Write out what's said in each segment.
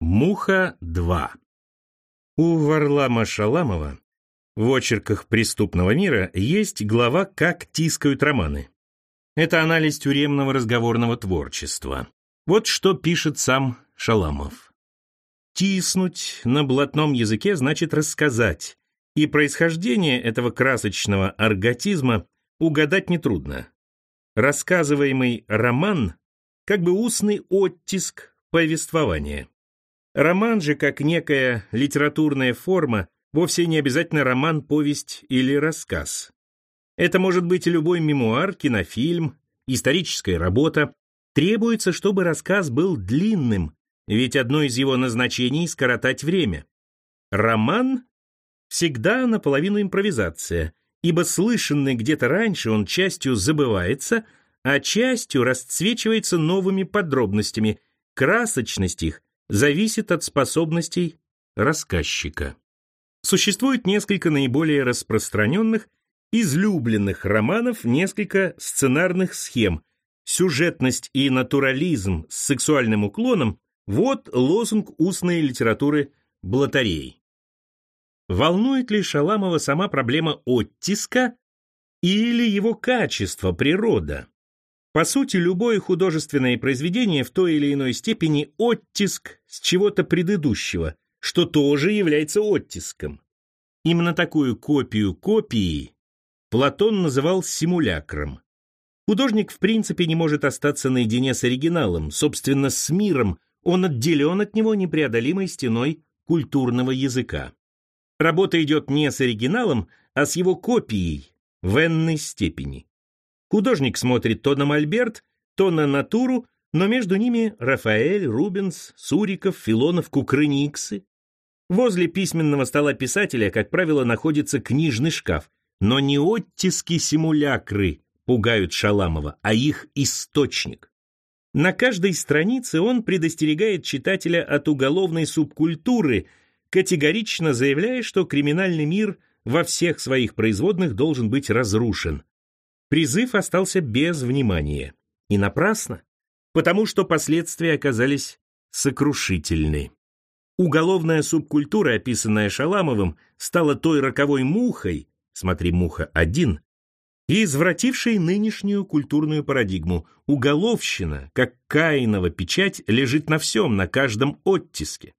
Муха-2 У Варлама Шаламова в очерках преступного мира есть глава «Как тискают романы». Это анализ тюремного разговорного творчества. Вот что пишет сам Шаламов. «Тиснуть на блатном языке значит рассказать, и происхождение этого красочного арготизма угадать нетрудно. Рассказываемый роман – как бы устный оттиск повествования. Роман же, как некая литературная форма, вовсе не обязательно роман, повесть или рассказ. Это может быть любой мемуар, кинофильм, историческая работа. Требуется, чтобы рассказ был длинным, ведь одно из его назначений – скоротать время. Роман всегда наполовину импровизация, ибо слышанный где-то раньше он частью забывается, а частью расцвечивается новыми подробностями. Красочность их зависит от способностей рассказчика. Существует несколько наиболее распространенных, излюбленных романов, несколько сценарных схем. Сюжетность и натурализм с сексуальным уклоном – вот лозунг устной литературы блатарей. Волнует ли Шаламова сама проблема оттиска или его качество, природа? По сути, любое художественное произведение в той или иной степени оттиск с чего-то предыдущего, что тоже является оттиском. Именно такую копию копии Платон называл симулякром. Художник в принципе не может остаться наедине с оригиналом, собственно, с миром, он отделен от него непреодолимой стеной культурного языка. Работа идет не с оригиналом, а с его копией в энной степени. Художник смотрит то на мольберт, то на натуру, но между ними Рафаэль, Рубенс, Суриков, Филонов, Кукрыниксы. Возле письменного стола писателя, как правило, находится книжный шкаф, но не оттиски симулякры пугают Шаламова, а их источник. На каждой странице он предостерегает читателя от уголовной субкультуры, категорично заявляя, что криминальный мир во всех своих производных должен быть разрушен. Призыв остался без внимания. И напрасно, потому что последствия оказались сокрушительны. Уголовная субкультура, описанная Шаламовым, стала той роковой мухой, смотри «Муха-1», извратившей нынешнюю культурную парадигму. Уголовщина, как Каинова печать, лежит на всем, на каждом оттиске.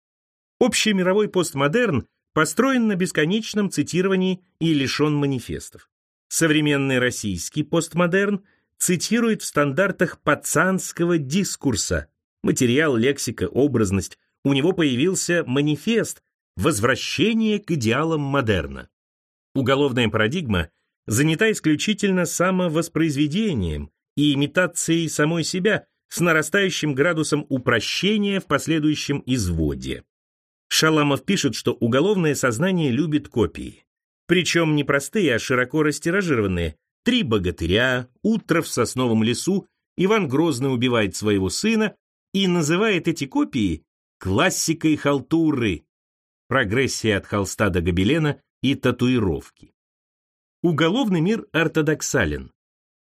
Общий мировой постмодерн построен на бесконечном цитировании и лишен манифестов. Современный российский постмодерн цитирует в стандартах пацанского дискурса. Материал, лексика, образность. У него появился манифест «Возвращение к идеалам модерна». Уголовная парадигма занята исключительно самовоспроизведением и имитацией самой себя с нарастающим градусом упрощения в последующем изводе. Шаламов пишет, что уголовное сознание любит копии. Причем не простые, а широко растиражированные. Три богатыря, утро в сосновом лесу, Иван Грозный убивает своего сына и называет эти копии классикой халтуры, прогрессия от холста до гобелена и татуировки. Уголовный мир ортодоксален.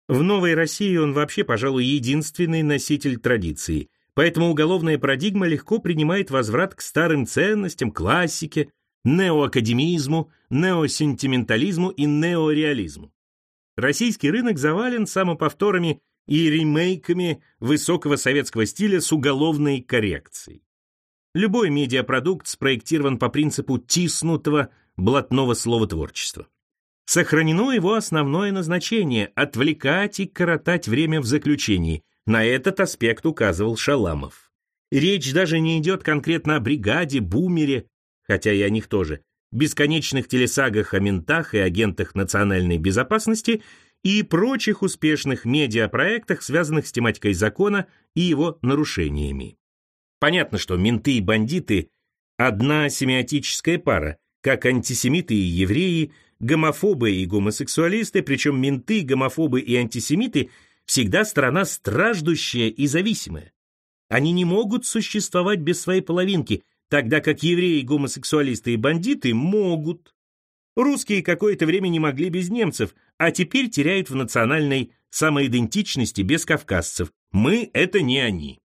В Новой России он вообще, пожалуй, единственный носитель традиции, поэтому уголовная парадигма легко принимает возврат к старым ценностям, классике, неоакадемизму, неосентиментализму и неореализму. Российский рынок завален самоповторами и ремейками высокого советского стиля с уголовной коррекцией. Любой медиапродукт спроектирован по принципу тиснутого блатного словотворчества. Сохранено его основное назначение – отвлекать и коротать время в заключении. На этот аспект указывал Шаламов. Речь даже не идет конкретно о бригаде, бумере, хотя и о них тоже, бесконечных телесагах о ментах и агентах национальной безопасности и прочих успешных медиапроектах, связанных с тематикой закона и его нарушениями. Понятно, что менты и бандиты – одна семиотическая пара, как антисемиты и евреи, гомофобы и гомосексуалисты, причем менты, гомофобы и антисемиты всегда страна страждущая и зависимая. Они не могут существовать без своей половинки, тогда как евреи, гомосексуалисты и бандиты могут. Русские какое-то время не могли без немцев, а теперь теряют в национальной самоидентичности без кавказцев. Мы — это не они.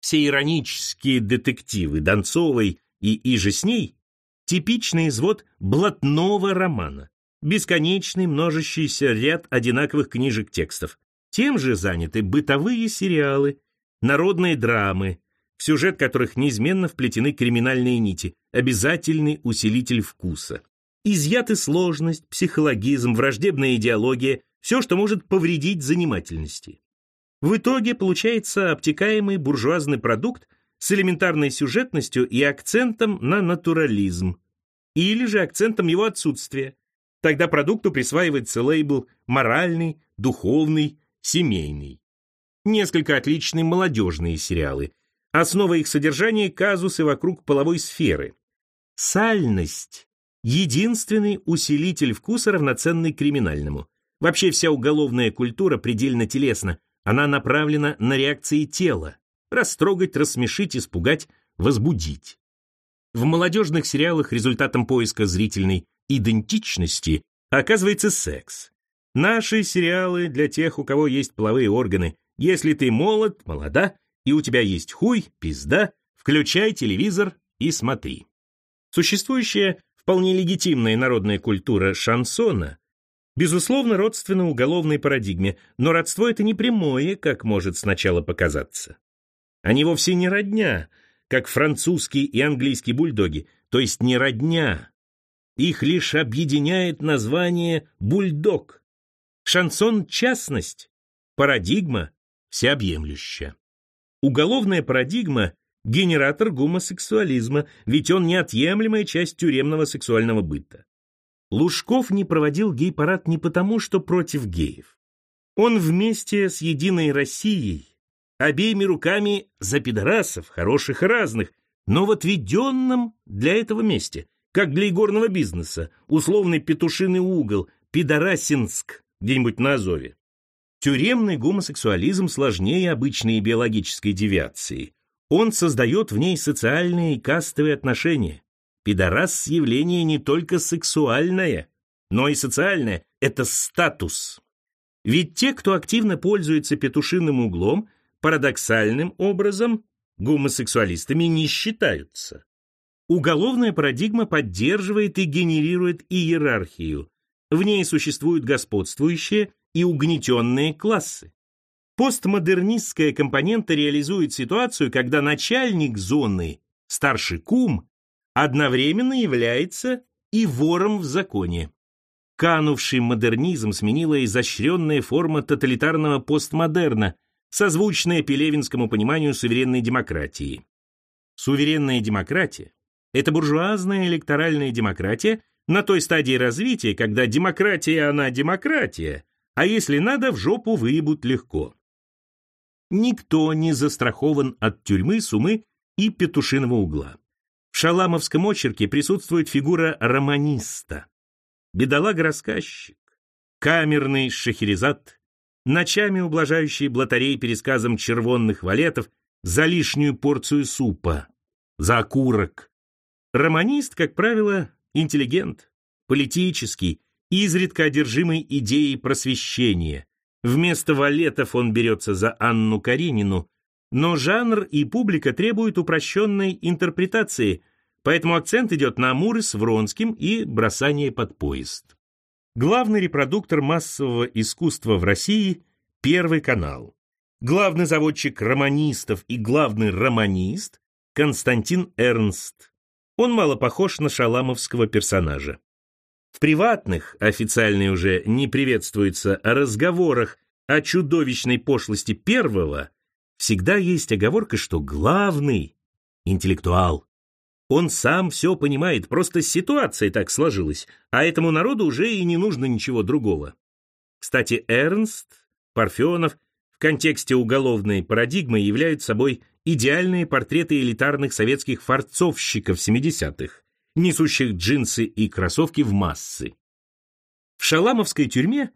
Все иронические детективы Донцовой и иже с ней – типичный извод блатного романа, бесконечный множащийся ряд одинаковых книжек-текстов. Тем же заняты бытовые сериалы, народные драмы, в сюжет которых неизменно вплетены криминальные нити, обязательный усилитель вкуса. Изъяты сложность, психологизм, враждебная идеология, все, что может повредить занимательности. В итоге получается обтекаемый буржуазный продукт с элементарной сюжетностью и акцентом на натурализм. Или же акцентом его отсутствия. Тогда продукту присваивается лейбл «моральный», «духовный», «семейный». Несколько отличные молодежные сериалы. Основа их содержания – казусы вокруг половой сферы. Сальность – единственный усилитель вкуса, равноценный криминальному. Вообще вся уголовная культура предельно телесна, она направлена на реакции тела – растрогать, рассмешить, испугать, возбудить. В молодежных сериалах результатом поиска зрительной идентичности оказывается секс. Наши сериалы для тех, у кого есть половые органы. Если ты молод, молода, и у тебя есть хуй, пизда, включай телевизор и смотри. Существующая вполне легитимная народная культура шансона безусловно родственна уголовной парадигме, но родство это не прямое, как может сначала показаться. Они вовсе не родня, как французские и английские бульдоги, то есть не родня. Их лишь объединяет название бульдог. Шансон – частность, парадигма – всеобъемлющая. Уголовная парадигма – генератор гомосексуализма, ведь он неотъемлемая часть тюремного сексуального быта. Лужков не проводил гей-парад не потому, что против геев. Он вместе с «Единой Россией» обеими руками за пидорасов, хороших и разных, но в отведенном для этого месте, как для игорного бизнеса, условный петушиный угол, пидорасинск, где-нибудь на Азове. Тюремный гомосексуализм сложнее обычной биологической девиации. Он создает в ней социальные и кастовые отношения. Пидорас – явление не только сексуальное, но и социальное – это статус. Ведь те, кто активно пользуется петушиным углом, парадоксальным образом гомосексуалистами не считаются. Уголовная парадигма поддерживает и генерирует иерархию. В ней существуют господствующие и угнетенные классы. Постмодернистская компонента реализует ситуацию, когда начальник зоны, старший кум, одновременно является и вором в законе. Канувший модернизм сменила изощренная форма тоталитарного постмодерна, созвучная пелевинскому пониманию суверенной демократии. Суверенная демократия – это буржуазная электоральная демократия на той стадии развития, когда демократия она демократия, а если надо, в жопу выебут легко. Никто не застрахован от тюрьмы, сумы и петушиного угла. В шаламовском очерке присутствует фигура романиста. Бедолага-рассказчик, камерный шахерезад, ночами ублажающий блатарей пересказом червонных валетов за лишнюю порцию супа, за окурок. Романист, как правило, интеллигент, политический, изредка одержимый идеей просвещения. Вместо валетов он берется за Анну Каренину, но жанр и публика требуют упрощенной интерпретации, поэтому акцент идет на Амуры с Вронским и бросание под поезд. Главный репродуктор массового искусства в России – Первый канал. Главный заводчик романистов и главный романист – Константин Эрнст. Он мало похож на шаламовского персонажа. В приватных, официальные уже не приветствуется, разговорах о чудовищной пошлости первого всегда есть оговорка, что главный – интеллектуал. Он сам все понимает, просто ситуация так сложилась, а этому народу уже и не нужно ничего другого. Кстати, Эрнст, Парфенов в контексте уголовной парадигмы являют собой идеальные портреты элитарных советских форцовщиков 70-х несущих джинсы и кроссовки в массы. В шаламовской тюрьме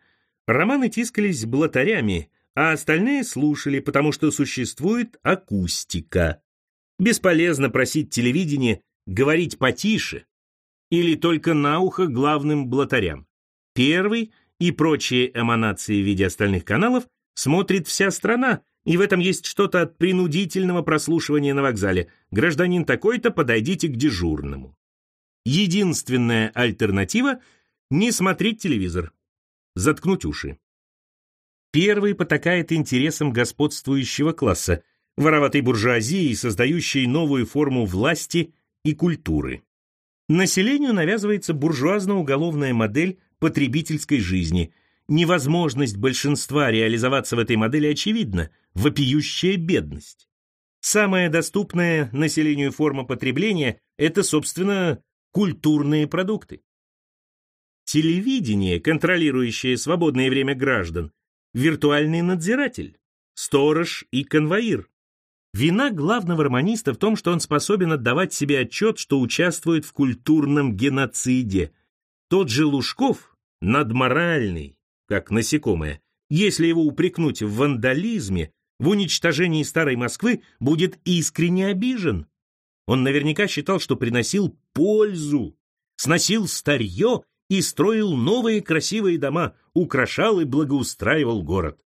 романы тискались блатарями, а остальные слушали, потому что существует акустика. Бесполезно просить телевидение говорить потише или только на ухо главным блатарям. Первый и прочие эманации в виде остальных каналов смотрит вся страна, И в этом есть что-то от принудительного прослушивания на вокзале. Гражданин такой-то, подойдите к дежурному. Единственная альтернатива – не смотреть телевизор, заткнуть уши. Первый потакает интересам господствующего класса, вороватой буржуазии, создающей новую форму власти и культуры. Населению навязывается буржуазно-уголовная модель потребительской жизни. Невозможность большинства реализоваться в этой модели очевидна – вопиющая бедность. Самая доступная населению форма потребления – это, собственно, культурные продукты. Телевидение, контролирующее свободное время граждан, виртуальный надзиратель, сторож и конвоир. Вина главного романиста в том, что он способен отдавать себе отчет, что участвует в культурном геноциде. Тот же Лужков, надморальный, как насекомое, если его упрекнуть в вандализме, в уничтожении старой Москвы, будет искренне обижен. Он наверняка считал, что приносил пользу, сносил старье и строил новые красивые дома, украшал и благоустраивал город.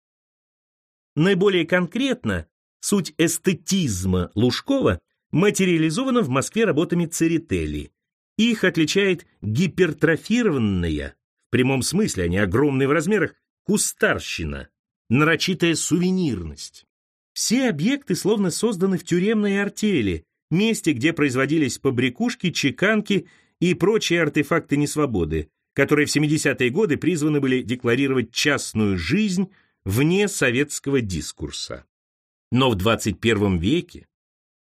Наиболее конкретно, суть эстетизма Лужкова материализована в Москве работами Церетели. Их отличает гипертрофированная, в прямом смысле, они огромные в размерах, кустарщина, нарочитая сувенирность. Все объекты словно созданы в тюремной артели, месте, где производились побрякушки, чеканки и прочие артефакты несвободы, которые в 70-е годы призваны были декларировать частную жизнь вне советского дискурса. Но в 21 веке,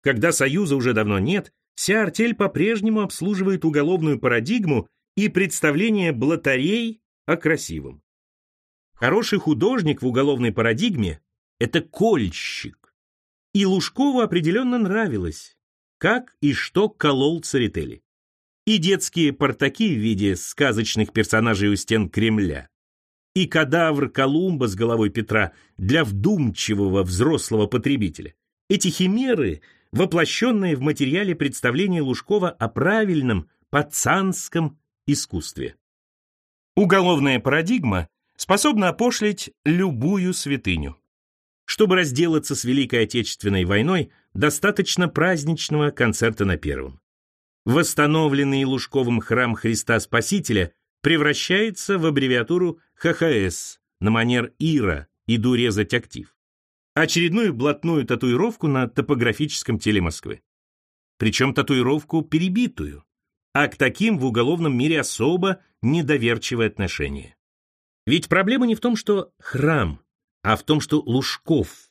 когда Союза уже давно нет, вся артель по-прежнему обслуживает уголовную парадигму и представление блатарей о красивом. Хороший художник в уголовной парадигме – это кольщик. И Лужкову определенно нравилось, как и что колол Церетели и детские портаки в виде сказочных персонажей у стен Кремля, и кадавр Колумба с головой Петра для вдумчивого взрослого потребителя. Эти химеры, воплощенные в материале представления Лужкова о правильном пацанском искусстве. Уголовная парадигма способна опошлить любую святыню. Чтобы разделаться с Великой Отечественной войной, достаточно праздничного концерта на первом восстановленный Лужковым храм Христа Спасителя превращается в аббревиатуру ХХС на манер Ира «Иду резать актив». Очередную блатную татуировку на топографическом теле Москвы. Причем татуировку перебитую, а к таким в уголовном мире особо недоверчивое отношение. Ведь проблема не в том, что храм, а в том, что Лужков.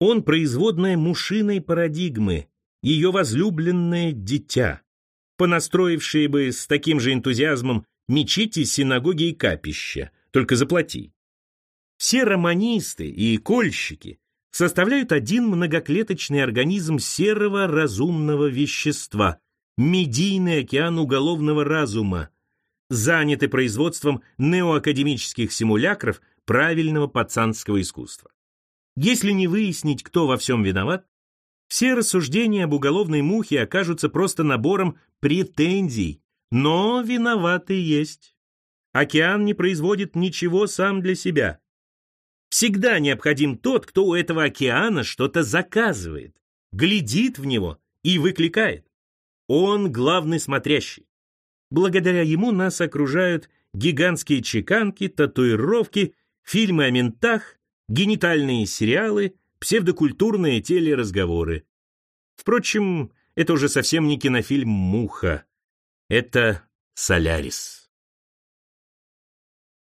Он производная мушиной парадигмы, ее возлюбленное дитя понастроившие бы с таким же энтузиазмом мечети, синагоги и капища, только заплати. Все романисты и кольщики составляют один многоклеточный организм серого разумного вещества, медийный океан уголовного разума, заняты производством неоакадемических симулякров правильного пацанского искусства. Если не выяснить, кто во всем виноват, все рассуждения об уголовной мухе окажутся просто набором претензий, но виноваты есть. Океан не производит ничего сам для себя. Всегда необходим тот, кто у этого океана что-то заказывает, глядит в него и выкликает. Он главный смотрящий. Благодаря ему нас окружают гигантские чеканки, татуировки, фильмы о ментах, генитальные сериалы, псевдокультурные телеразговоры. Впрочем, это уже совсем не кинофильм «Муха». Это «Солярис».